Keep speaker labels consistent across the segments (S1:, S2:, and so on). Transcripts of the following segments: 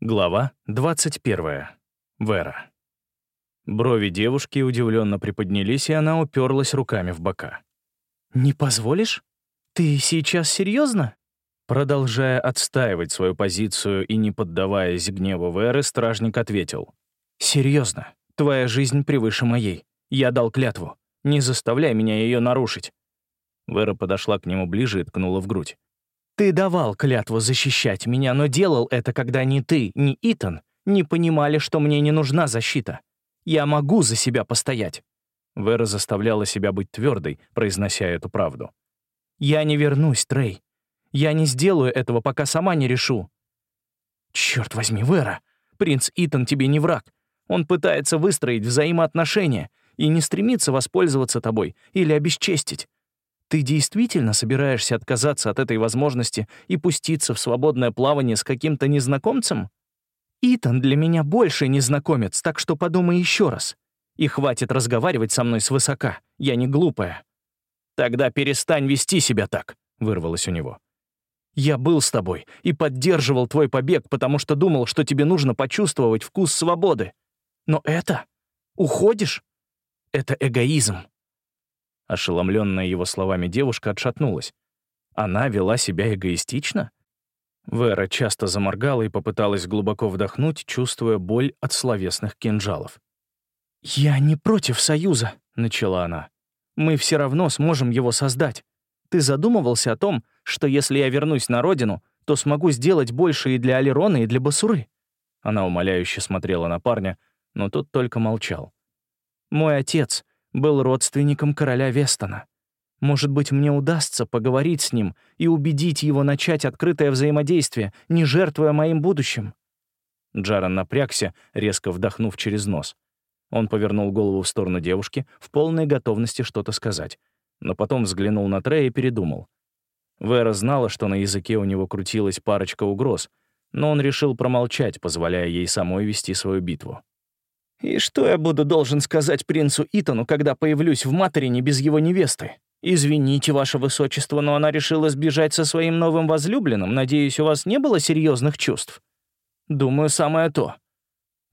S1: Глава 21. Вера. Брови девушки удивленно приподнялись, и она уперлась руками в бока.
S2: «Не позволишь? Ты сейчас серьезно?
S1: Продолжая отстаивать свою позицию и не поддаваясь гневу Веры, стражник ответил.
S2: «Серьезно. Твоя жизнь превыше моей. Я дал клятву. Не заставляй меня ее нарушить».
S1: Вера подошла к нему ближе и ткнула в грудь.
S2: «Ты давал клятву защищать меня, но делал это, когда ни ты, ни Итан не понимали, что мне не нужна защита. Я могу за себя постоять».
S1: Вера заставляла себя быть твердой, произнося эту правду.
S2: «Я не вернусь, Трей. Я не сделаю этого, пока сама не решу». «Черт возьми, Вера, принц Итан тебе не враг. Он пытается выстроить взаимоотношения и не стремится воспользоваться тобой или обесчестить. Ты действительно собираешься отказаться от этой возможности и пуститься в свободное плавание с каким-то незнакомцем? Итан для меня больше незнакомец, так что подумай еще раз. И хватит разговаривать со мной свысока, я не глупая. Тогда перестань вести себя так, вырвалось у него. Я был с тобой и поддерживал твой побег, потому что думал, что тебе нужно почувствовать вкус свободы. Но это... Уходишь? Это эгоизм.
S1: Ошеломленная его словами девушка отшатнулась. Она вела себя эгоистично? Вера часто заморгала и попыталась глубоко вдохнуть, чувствуя боль от словесных кинжалов.
S2: «Я не против Союза», — начала она. «Мы все равно сможем его создать. Ты задумывался о том, что если я вернусь на родину, то смогу сделать больше и для Алерона, и для Басуры?»
S1: Она умоляюще смотрела на парня, но тот только молчал.
S2: «Мой отец был родственником короля Вестона. Может быть, мне удастся поговорить с ним и убедить его начать открытое взаимодействие, не жертвуя моим будущим».
S1: Джаран напрягся, резко вдохнув через нос. Он повернул голову в сторону девушки, в полной готовности что-то сказать, но потом взглянул на Трея и передумал. Вера знала, что на языке у него крутилась парочка угроз, но он решил промолчать, позволяя ей самой вести свою битву.
S2: «И что я буду должен сказать принцу Итану, когда появлюсь в Материне без его невесты? Извините, ваше высочество, но она решила сбежать со своим новым возлюбленным. Надеюсь, у вас не было серьезных чувств?» «Думаю, самое то».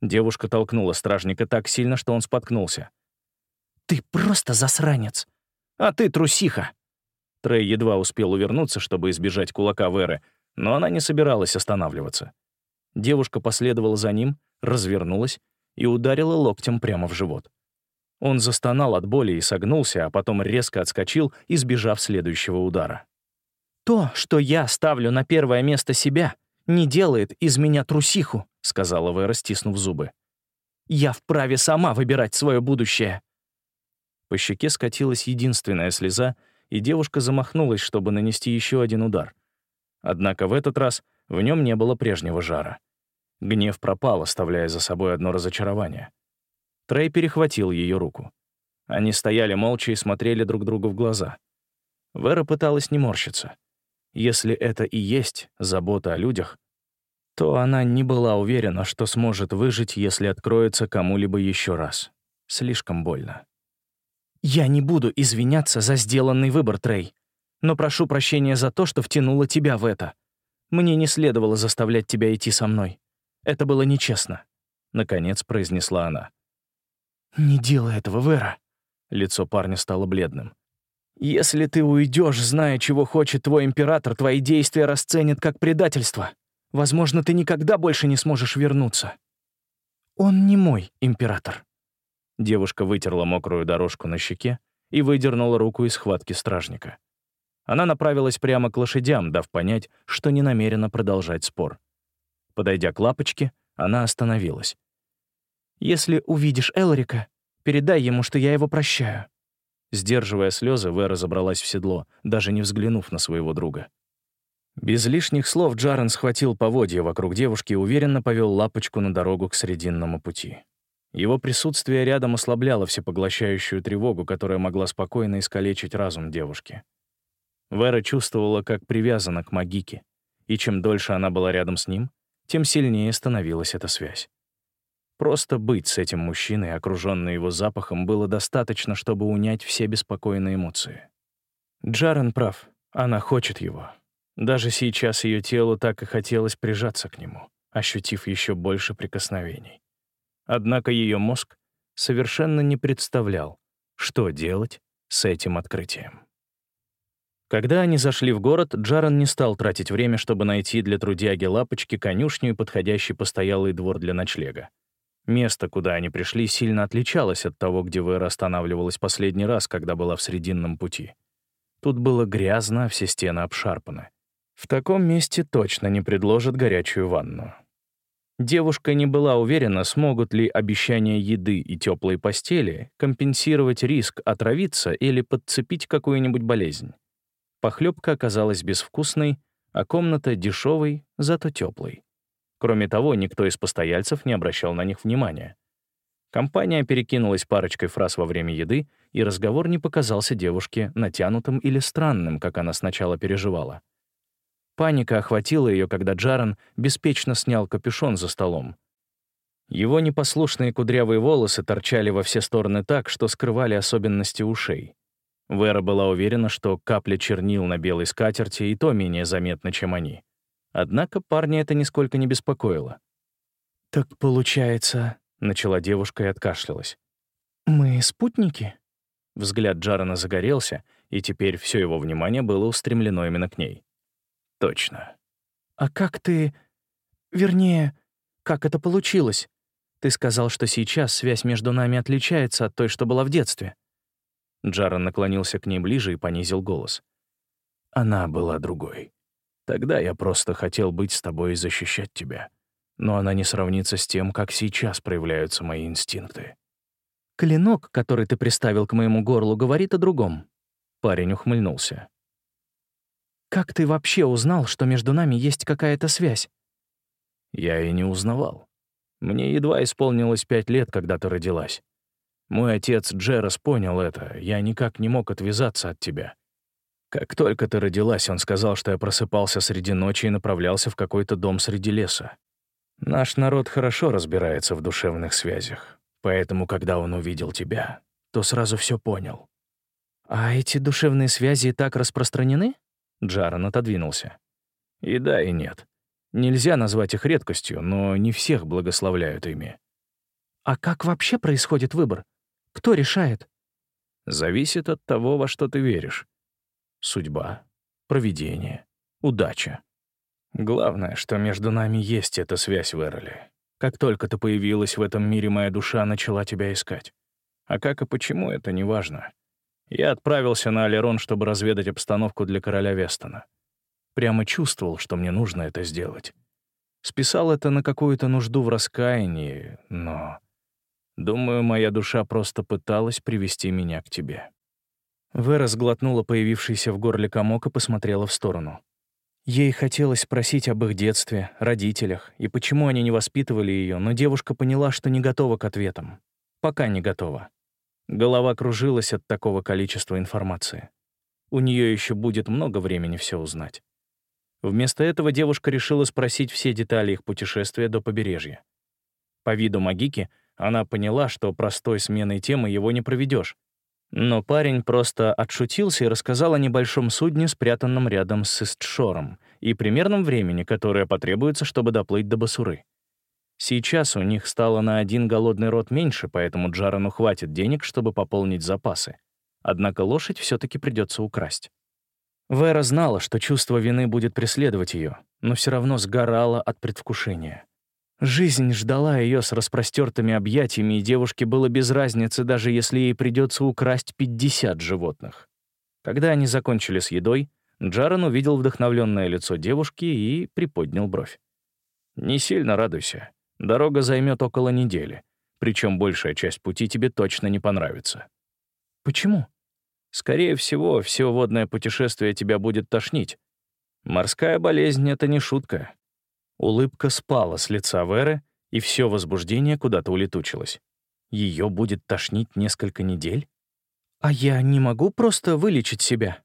S1: Девушка толкнула стражника так сильно, что он споткнулся.
S2: «Ты просто засранец. А ты трусиха».
S1: Трей едва успел увернуться, чтобы избежать кулака Веры, но она не собиралась останавливаться. Девушка последовала за ним, развернулась и ударила локтем прямо в живот. Он застонал от боли и согнулся, а потом резко отскочил, избежав следующего удара.
S2: «То, что я ставлю на первое место себя, не делает из меня трусиху», — сказала Вера, стиснув зубы. «Я вправе сама выбирать свое будущее».
S1: По щеке скатилась единственная слеза, и девушка замахнулась, чтобы нанести еще один удар. Однако в этот раз в нем не было прежнего жара. Гнев пропал, оставляя за собой одно разочарование. Трей перехватил ее руку. Они стояли молча и смотрели друг другу в глаза. Вера пыталась не морщиться. Если это и есть забота о людях, то она не была уверена, что сможет выжить, если откроется кому-либо еще раз. Слишком больно.
S2: «Я не буду извиняться за сделанный выбор, Трей, но прошу прощения за то, что втянула тебя в это. Мне не следовало заставлять тебя идти со мной. Это было нечестно», — наконец произнесла она. «Не делай этого, Вера». Лицо парня стало бледным. «Если ты уйдешь, зная, чего хочет твой император, твои действия расценят как предательство. Возможно, ты никогда больше не сможешь вернуться». «Он не мой император».
S1: Девушка вытерла мокрую дорожку на щеке и выдернула руку из схватки стражника. Она направилась прямо к лошадям, дав понять, что не намерена продолжать спор. Подойдя к лапочке, она остановилась.
S2: «Если увидишь Элрика, передай ему, что я его прощаю».
S1: Сдерживая слезы, Вера забралась в седло, даже не взглянув на своего друга. Без лишних слов Джарен схватил поводья вокруг девушки и уверенно повел лапочку на дорогу к Срединному пути. Его присутствие рядом ослабляло всепоглощающую тревогу, которая могла спокойно искалечить разум девушки. Вера чувствовала, как привязана к Магике, и чем дольше она была рядом с ним, тем сильнее становилась эта связь. Просто быть с этим мужчиной, окружённой его запахом, было достаточно, чтобы унять все беспокойные эмоции. Джарен прав, она хочет его. Даже сейчас ее телу так и хотелось прижаться к нему. ощутив еще больше прикосновений. Однако ее мозг совершенно не представлял, что делать с этим открытием. Когда они зашли в город, Джаран не стал тратить время, чтобы найти для трудяги лапочки конюшню и подходящий постоялый двор для ночлега. Место, куда они пришли, сильно отличалось от того, где Вера останавливалась последний раз, когда была в Срединном пути. Тут было грязно, все стены обшарпаны. В таком месте точно не предложат горячую ванну. Девушка не была уверена, смогут ли обещания еды и теплой постели компенсировать риск отравиться или подцепить какую-нибудь болезнь. Похлебка оказалась безвкусной, а комната дешевой, зато теплой. Кроме того, никто из постояльцев не обращал на них внимания. Компания перекинулась парочкой фраз во время еды, и разговор не показался девушке натянутым или странным, как она сначала переживала. Паника охватила ее, когда Джаран беспечно снял капюшон за столом. Его непослушные кудрявые волосы торчали во все стороны так, что скрывали особенности ушей. Вера была уверена, что капля чернил на белой скатерти и то менее заметна, чем они. Однако парня это нисколько не беспокоило.
S2: «Так получается...» — начала девушка и откашлялась. «Мы спутники?»
S1: Взгляд Джарана загорелся, и теперь все его внимание было устремлено именно к ней. «Точно».
S2: «А как ты... Вернее, как это получилось? Ты сказал, что сейчас связь между нами отличается от той, что была в детстве».
S1: Джаран наклонился к ней ближе и понизил голос. «Она была другой. Тогда я просто хотел быть с тобой и защищать тебя. Но она не сравнится с тем, как сейчас проявляются мои инстинкты».
S2: «Клинок, который ты приставил к моему горлу, говорит о другом».
S1: Парень ухмыльнулся.
S2: «Как ты вообще узнал, что между нами есть какая-то связь?»
S1: «Я и не узнавал. Мне едва исполнилось пять лет, когда ты родилась. Мой отец Джерас понял это, я никак не мог отвязаться от тебя. Как только ты родилась, он сказал, что я просыпался среди ночи и направлялся в какой-то дом среди леса. Наш народ хорошо разбирается в душевных связях, поэтому, когда он увидел тебя, то сразу все понял.
S2: «А эти душевные связи так распространены?»
S1: Джаран отодвинулся. «И да, и нет. Нельзя назвать их редкостью, но не всех благословляют ими».
S2: «А как вообще происходит выбор? Кто решает?
S1: Зависит от того, во что ты веришь. Судьба, провидение, удача. Главное, что между нами есть эта связь в. Как только ты появилась в этом мире, моя душа начала тебя искать. А как и почему, это не важно. Я отправился на Алерон, чтобы разведать обстановку для короля Вестона. Прямо чувствовал, что мне нужно это сделать. Списал это на какую-то нужду в раскаянии, но Думаю, моя душа просто пыталась привести меня к тебе».
S2: Вера сглотнула появившийся в горле комок и посмотрела в сторону. Ей хотелось спросить об их детстве, родителях и почему они не воспитывали ее, но девушка поняла, что не готова к ответам. Пока не готова. Голова кружилась от такого количества информации. У нее еще будет много времени все узнать. Вместо этого девушка решила спросить все детали их путешествия до побережья. По виду Магики — она поняла, что простой сменой темы его не проведешь. Но парень просто отшутился и рассказал о небольшом судне, спрятанном рядом с Истшором, и примерном времени, которое потребуется, чтобы доплыть до Басуры. Сейчас у них стало на один голодный рот меньше, поэтому Джарану хватит денег, чтобы пополнить запасы. Однако лошадь все таки придется украсть. Вера знала, что чувство вины будет преследовать ее, но все равно сгорала от предвкушения. Жизнь ждала ее с распростертыми объятиями, и девушке было без разницы, даже если ей придется украсть 50 животных. Когда они закончили с едой, Джаран увидел вдохновленное лицо девушки и приподнял бровь. «Не сильно радуйся. Дорога займет около недели. Причем большая часть пути тебе точно не понравится». «Почему?»
S1: «Скорее всего, все водное путешествие тебя будет тошнить. Морская болезнь — это не шутка. Улыбка спала с лица Веры, и все возбуждение куда-то улетучилось. Ее будет тошнить несколько недель?
S2: «А я не могу просто вылечить себя?»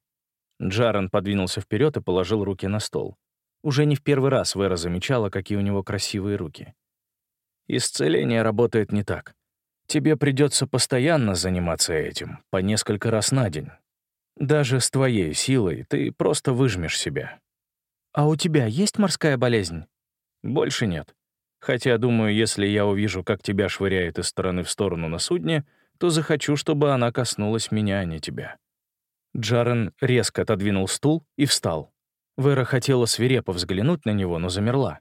S1: Джаран подвинулся вперед и положил руки на стол. Уже не в первый раз Вера замечала, какие у него красивые руки. «Исцеление работает не так. Тебе придется постоянно заниматься этим, по несколько раз на день. Даже с твоей силой ты просто выжмешь себя».
S2: «А у тебя есть морская болезнь?»
S1: Больше нет. Хотя, думаю, если я увижу, как тебя швыряет из стороны в сторону на судне, то захочу, чтобы она коснулась меня, а не тебя».
S2: Джарен резко отодвинул стул и встал. Вера хотела свирепо взглянуть на него, но замерла.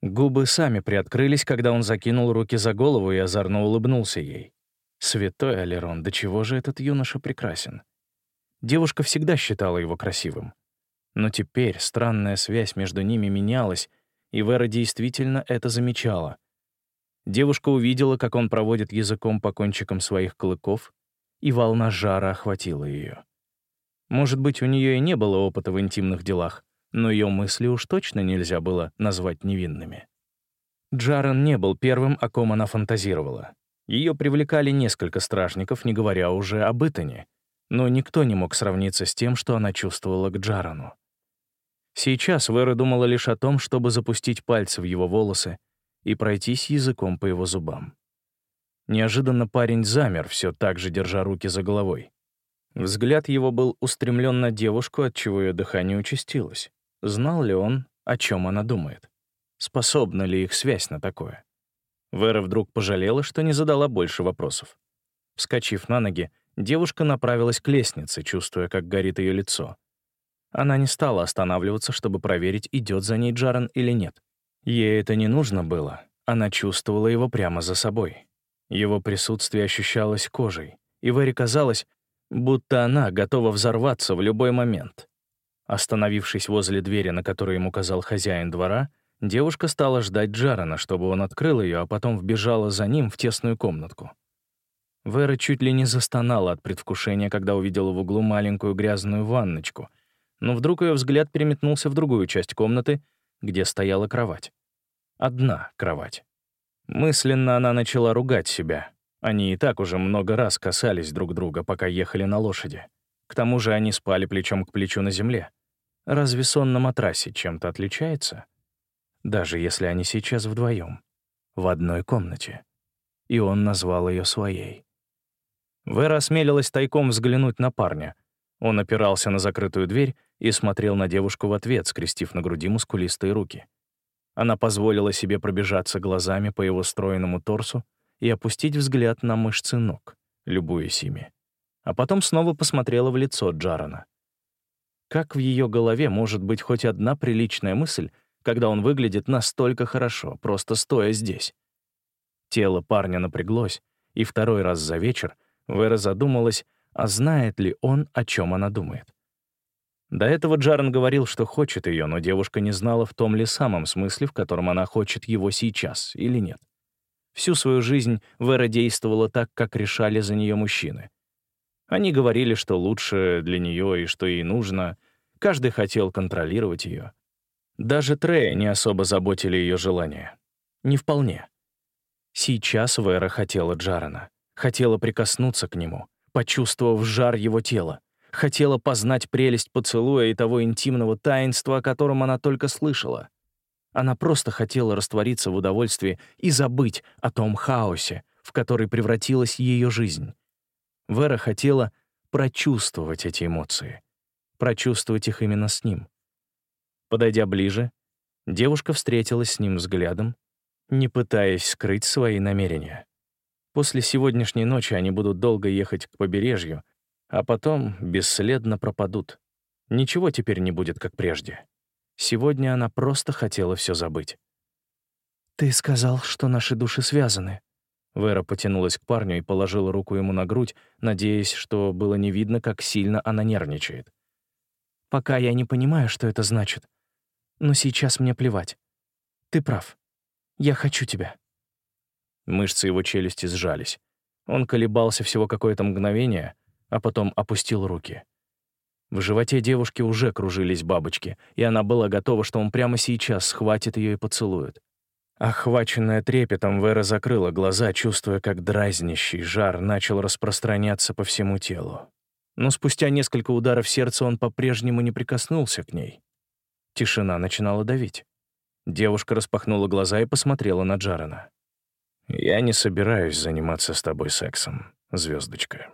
S2: Губы сами приоткрылись, когда он закинул руки за голову и озорно улыбнулся ей. Святой Алерон, до чего же этот юноша прекрасен? Девушка всегда считала его красивым. Но теперь странная связь между ними менялась, и Вера действительно это замечала. Девушка увидела, как он проводит языком по кончикам своих клыков, и волна жара охватила ее. Может быть, у нее и не было опыта в интимных делах, но ее мысли уж точно нельзя было назвать невинными. Джарен не был первым, о ком она фантазировала. Ее привлекали несколько стражников, не говоря уже об Итане, но никто не мог сравниться с тем, что она чувствовала к Джарану. Сейчас Вера думала лишь о том, чтобы запустить пальцы в его волосы и пройтись языком по его зубам. Неожиданно парень замер, все так же держа руки за головой. Взгляд его был устремлен на девушку, отчего ее дыхание участилось. Знал ли он, о чем она думает? Способна ли их связь на такое? Вера вдруг пожалела, что не задала больше вопросов. Вскочив на ноги, девушка направилась к лестнице, чувствуя, как горит ее лицо. Она не стала останавливаться, чтобы проверить, идет за ней Джарен или нет. Ей это не нужно было, она чувствовала его прямо за собой. Его присутствие ощущалось кожей, и Вэре казалось, будто она готова взорваться в любой момент. Остановившись возле двери, на которой ему указал хозяин двора, девушка стала ждать Джарена, чтобы он открыл ее, а потом вбежала за ним в тесную комнатку. Вера чуть ли не застонала от предвкушения, когда увидела в углу маленькую грязную ванночку — но вдруг ее взгляд переметнулся в другую часть комнаты, где стояла кровать. Одна кровать. Мысленно она начала ругать себя. Они и так уже много раз касались друг друга, пока ехали на лошади. К тому же они спали плечом к плечу на земле. Разве сон на матрасе чем-то отличается? Даже если они сейчас вдвоем, в одной комнате. И он назвал ее своей. Вера осмелилась тайком взглянуть на парня. Он опирался на закрытую дверь и смотрел на девушку в ответ, скрестив на груди мускулистые руки. Она позволила себе пробежаться глазами по его стройному торсу и опустить взгляд на мышцы ног, любуясь ими. А потом снова посмотрела в лицо Джарана. Как в ее голове может быть хоть одна приличная мысль, когда он выглядит настолько хорошо, просто стоя здесь? Тело парня напряглось, и второй раз за вечер Вера задумалась, а знает ли он, о чем она думает. До этого Джарен говорил, что хочет ее, но девушка не знала в том ли самом смысле, в котором она хочет его сейчас, или нет. Всю свою жизнь Вера действовала так, как решали за нее мужчины. Они говорили, что лучше для нее и что ей нужно. Каждый хотел контролировать ее. Даже Трея не особо заботили ее желания. Не вполне. Сейчас Вера хотела Джарена, хотела прикоснуться к нему, почувствовав жар его тела, хотела познать прелесть поцелуя и того интимного таинства, о котором она только слышала. Она просто хотела раствориться в удовольствии и забыть о том хаосе, в который превратилась ее жизнь. Вера хотела прочувствовать эти эмоции, прочувствовать их именно с ним. Подойдя ближе, девушка встретилась с ним взглядом, не пытаясь скрыть свои намерения. После сегодняшней ночи они будут долго ехать к побережью, а потом бесследно пропадут. Ничего теперь не будет, как прежде. Сегодня она просто хотела все забыть. «Ты сказал, что наши души связаны». Вера потянулась к парню и положила руку ему на грудь, надеясь, что было не видно, как сильно она нервничает. «Пока я не понимаю, что это значит. Но сейчас мне плевать. Ты прав. Я хочу тебя». Мышцы его челюсти сжались. Он колебался всего какое-то мгновение, а потом опустил руки. В животе девушки уже кружились бабочки, и она была готова, что он прямо сейчас схватит ее и поцелует. Охваченная трепетом, Вера закрыла глаза, чувствуя, как дразнящий жар начал распространяться по всему телу. Но спустя несколько ударов сердца он по-прежнему не прикоснулся к ней. Тишина начинала давить. Девушка распахнула глаза и посмотрела на Джарена. «Я не собираюсь заниматься с тобой сексом, звездочка.